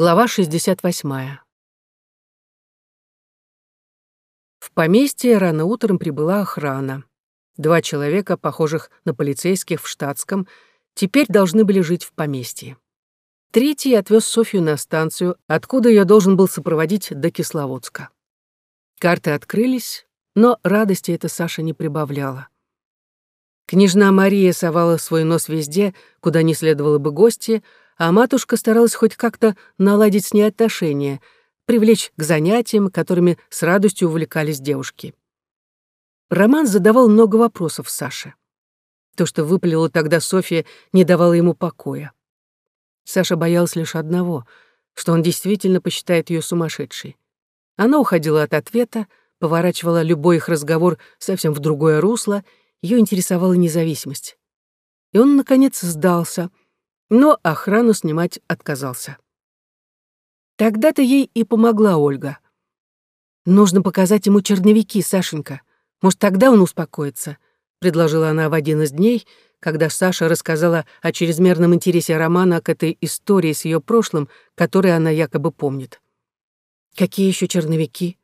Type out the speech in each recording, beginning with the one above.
Глава 68. В поместье рано утром прибыла охрана. Два человека, похожих на полицейских в штатском, теперь должны были жить в поместье. Третий отвез Софью на станцию, откуда ее должен был сопроводить до Кисловодска. Карты открылись, но радости это Саша не прибавляла. Княжна Мария совала свой нос везде, куда не следовало бы гости, а матушка старалась хоть как-то наладить с ней отношения, привлечь к занятиям, которыми с радостью увлекались девушки. Роман задавал много вопросов Саше. То, что выпалила тогда Софья, не давало ему покоя. Саша боялась лишь одного, что он действительно посчитает ее сумасшедшей. Она уходила от ответа, поворачивала любой их разговор совсем в другое русло, ее интересовала независимость. И он, наконец, сдался — но охрану снимать отказался. Тогда-то ей и помогла Ольга. «Нужно показать ему черновики, Сашенька. Может, тогда он успокоится», — предложила она в один из дней, когда Саша рассказала о чрезмерном интересе Романа к этой истории с ее прошлым, которую она якобы помнит. «Какие еще черновики?»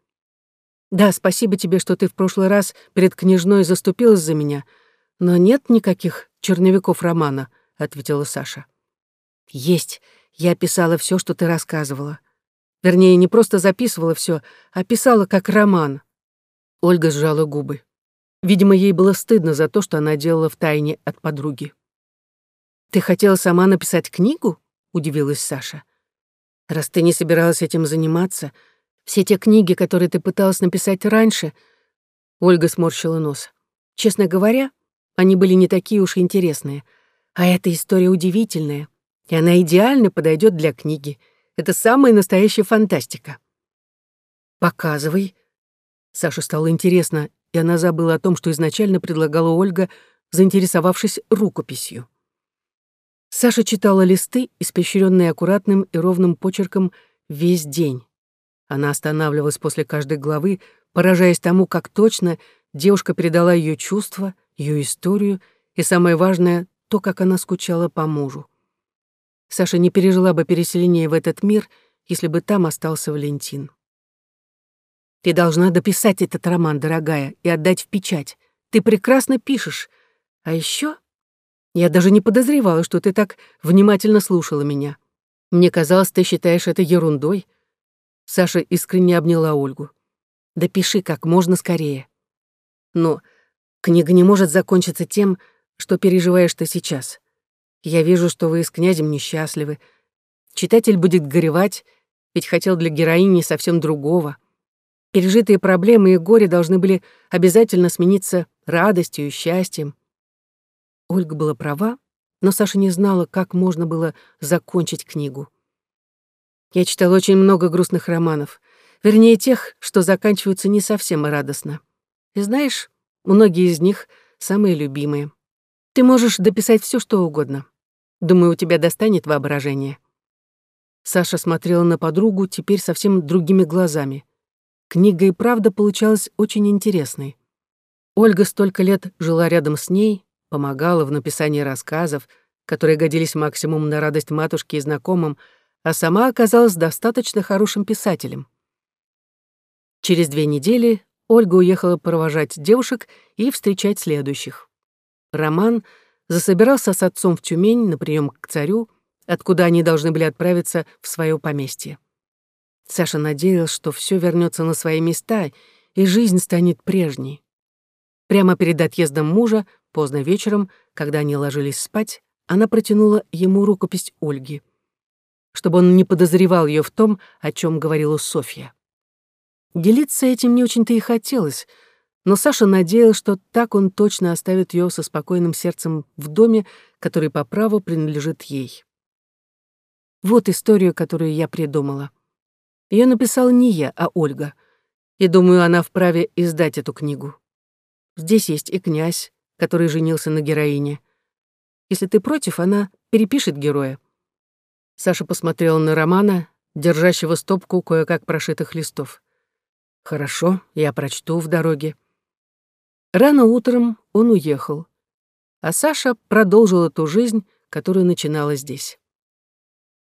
«Да, спасибо тебе, что ты в прошлый раз перед княжной заступилась за меня, но нет никаких черновиков Романа», — ответила Саша. Есть. Я писала все, что ты рассказывала. Вернее, не просто записывала все, а писала как роман. Ольга сжала губы. Видимо, ей было стыдно за то, что она делала в тайне от подруги. «Ты хотела сама написать книгу?» — удивилась Саша. «Раз ты не собиралась этим заниматься, все те книги, которые ты пыталась написать раньше...» Ольга сморщила нос. «Честно говоря, они были не такие уж интересные. А эта история удивительная. И она идеально подойдет для книги. Это самая настоящая фантастика. Показывай. Саше стало интересно, и она забыла о том, что изначально предлагала Ольга, заинтересовавшись рукописью. Саша читала листы, испещренные аккуратным и ровным почерком, весь день. Она останавливалась после каждой главы, поражаясь тому, как точно девушка передала ее чувства, ее историю и, самое важное, то, как она скучала по мужу. Саша не пережила бы переселение в этот мир, если бы там остался Валентин. Ты должна дописать этот роман, дорогая, и отдать в печать. Ты прекрасно пишешь. А еще я даже не подозревала, что ты так внимательно слушала меня. Мне казалось, ты считаешь это ерундой. Саша искренне обняла Ольгу. Да пиши как можно скорее. Но книга не может закончиться тем, что переживаешь ты сейчас. Я вижу, что вы с князем несчастливы. Читатель будет горевать, ведь хотел для героини совсем другого. Пережитые проблемы и горе должны были обязательно смениться радостью и счастьем. Ольга была права, но Саша не знала, как можно было закончить книгу. Я читала очень много грустных романов, вернее, тех, что заканчиваются не совсем радостно. И знаешь, многие из них самые любимые. Ты можешь дописать все, что угодно. Думаю, у тебя достанет воображение». Саша смотрела на подругу теперь совсем другими глазами. Книга и правда получалась очень интересной. Ольга столько лет жила рядом с ней, помогала в написании рассказов, которые годились максимум на радость матушке и знакомым, а сама оказалась достаточно хорошим писателем. Через две недели Ольга уехала провожать девушек и встречать следующих. Роман — засобирался с отцом в Тюмень на прием к царю, откуда они должны были отправиться в свое поместье. Саша надеялась, что все вернется на свои места, и жизнь станет прежней. Прямо перед отъездом мужа, поздно вечером, когда они ложились спать, она протянула ему рукопись Ольги, чтобы он не подозревал ее в том, о чем говорила Софья. Делиться этим не очень-то и хотелось — но Саша надеялась, что так он точно оставит ее со спокойным сердцем в доме, который по праву принадлежит ей. Вот историю, которую я придумала. Ее написала не я, а Ольга. И думаю, она вправе издать эту книгу. Здесь есть и князь, который женился на героине. Если ты против, она перепишет героя. Саша посмотрела на Романа, держащего стопку кое-как прошитых листов. «Хорошо, я прочту в дороге». Рано утром он уехал, а Саша продолжила ту жизнь, которую начинала здесь.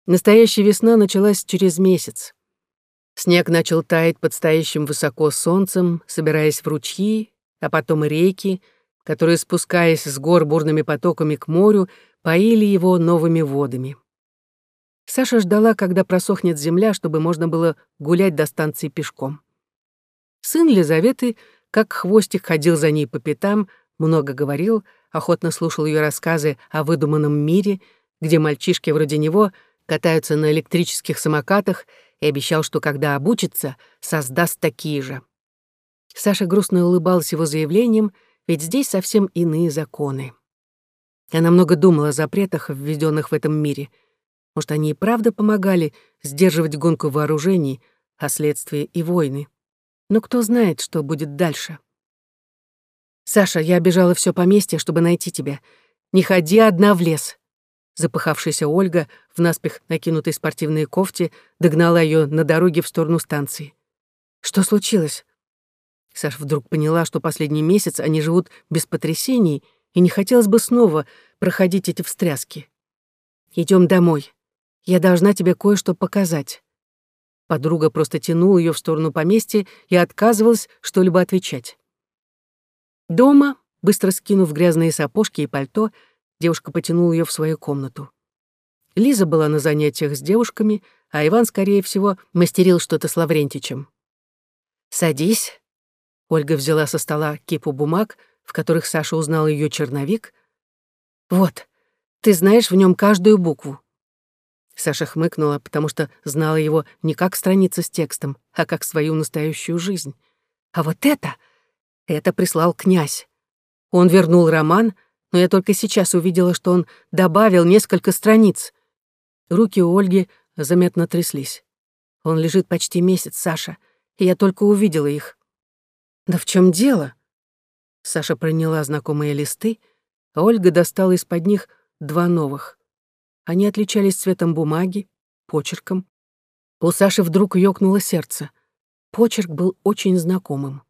Настоящая весна началась через месяц. Снег начал таять под стоящим высоко солнцем, собираясь в ручьи, а потом и реки, которые, спускаясь с гор бурными потоками к морю, поили его новыми водами. Саша ждала, когда просохнет земля, чтобы можно было гулять до станции пешком. Сын Лизаветы, как хвостик, ходил за ней по пятам, много говорил, охотно слушал ее рассказы о выдуманном мире, где мальчишки вроде него катаются на электрических самокатах и обещал, что когда обучится, создаст такие же. Саша грустно улыбалась его заявлением, ведь здесь совсем иные законы. Она много думала о запретах, введенных в этом мире. Может, они и правда помогали сдерживать гонку вооружений, а следствие и войны. Но кто знает, что будет дальше. «Саша, я обижала все поместье, чтобы найти тебя. Не ходи одна в лес». Запыхавшаяся Ольга в наспех накинутой спортивной кофте догнала ее на дороге в сторону станции. «Что случилось?» Саша вдруг поняла, что последний месяц они живут без потрясений, и не хотелось бы снова проходить эти встряски. Идем домой. Я должна тебе кое-что показать». Подруга просто тянула ее в сторону поместья и отказывалась что-либо отвечать. Дома, быстро скинув грязные сапожки и пальто, девушка потянула ее в свою комнату. Лиза была на занятиях с девушками, а Иван, скорее всего, мастерил что-то с Лаврентичем. «Садись». Ольга взяла со стола кипу бумаг, в которых Саша узнал ее черновик. «Вот, ты знаешь в нем каждую букву». Саша хмыкнула, потому что знала его не как страница с текстом, а как свою настоящую жизнь. А вот это это прислал князь. Он вернул роман, но я только сейчас увидела, что он добавил несколько страниц. Руки у Ольги заметно тряслись. Он лежит почти месяц, Саша, и я только увидела их. Да в чем дело? Саша приняла знакомые листы, а Ольга достала из-под них два новых. Они отличались цветом бумаги, почерком. У Саши вдруг ёкнуло сердце. Почерк был очень знакомым.